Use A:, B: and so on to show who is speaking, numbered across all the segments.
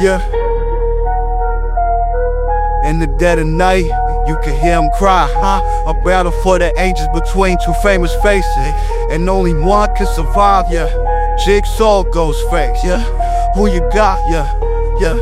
A: Yeah. In the dead of night, you can hear him cry, huh? A battle for the angels between two famous faces. And only one can survive, yeah. Jigsaw Ghostface, yeah. Who you got, yeah, yeah,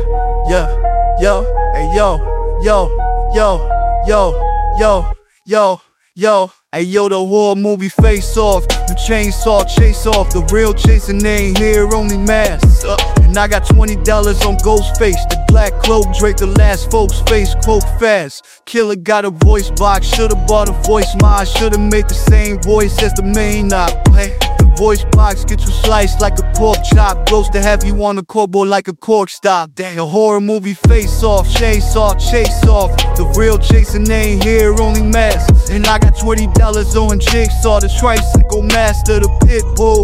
A: yeah, yo, hey yo, yo, yo, yo, yo, yo, yo. Hey yo, the horror movie face off. The chainsaw chase off. The real Jason ain't here, only masks. Uh, and I got $20 on Ghostface. The black cloak draped the last folks face. Quote fast. Killer got a voice box. Should've bought a voice mod. Should've made the same voice as the main op. Play. Voice box get you sliced like a pork chop. Close to have you on the corkboard like a cork stop. Damn, a horror movie face off. chase off, chase off. The real Jason ain't here, only masks. And I got $20 on Jigsaw. The tricycle master. The pit bull.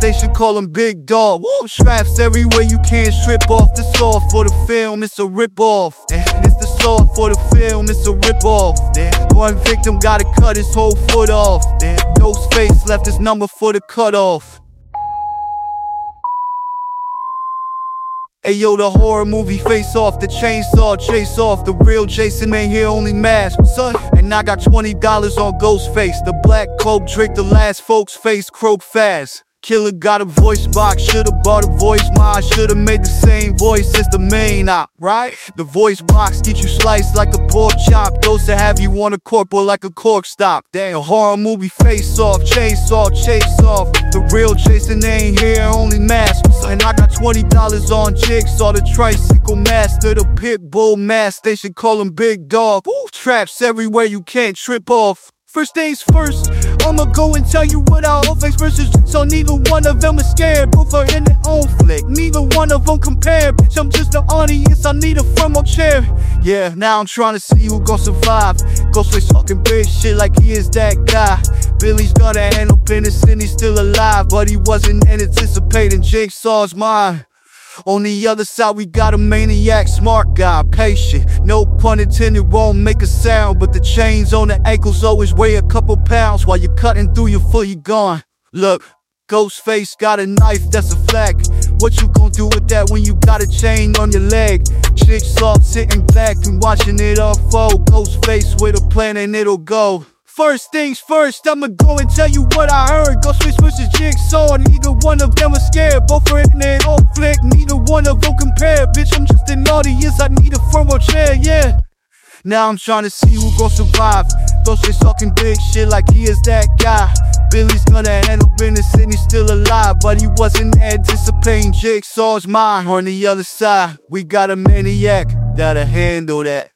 A: They should call him Big Dog. Woo, straps everywhere you can't strip off. The saw for the film, it's a rip off. And it's the saw for the film, it's a rip off. Then one victim gotta cut his whole foot off. Then Ghostface left his number for the cutoff. Hey yo, the horror movie face off, the chainsaw chase off, the real Jason ain't here, only mask, son. And I got $20 on Ghostface, the black cloak drink the last folks face croak fast. Killer got a voice box, should've bought a voice mod, should've made the same voice as the main op, right? The voice box get you sliced like a pork chop, those to have you on a cork or like a cork stop. Damn, horror movie face off, chainsaw chase off. The real Jason ain't here, only mask. And I got $20 on Jigsaw, the tricycle master, the pit bull mask, they should call him Big Dog. Ooh, traps everywhere you can't trip off. First things first, I'ma go and tell you what our face versus so neither one of them is scared. Both are in their own flick, neither one of them compare. Bitch, I'm just the audience, I need a row chair. Yeah, now I'm trying to see who gon' survive. Ghostface talking big shit like he is that guy. Billy's gonna end up innocent, he's still alive, but he wasn't anticipating Jigsaw's mind. On the other side, we got a maniac, smart guy, patient. No pun intended, won't make a sound. But the chains on the ankles always weigh a couple pounds while you're cutting through your foot, you're gone. Look, Ghostface got a knife, that's a flag. What you gonna do with that when you got a chain on your leg? Chicks Jigsaw sitting back and watching it unfold. Ghostface with a plan and it'll go. First things first, I'ma go and tell you what I heard. Ghostface versus Jigsaw, neither one of them was scared. Both are their own flick, neither one of them compare. Bitch, I'm just an audience, I need a row chair, yeah. Now I'm trying to see who gon' survive. Ghostface talking big shit like he is that guy. Billy's gonna end up innocent, he's still alive. But he wasn't anticipating Jigsaw's mind. On the other side, we got a maniac that'll handle that.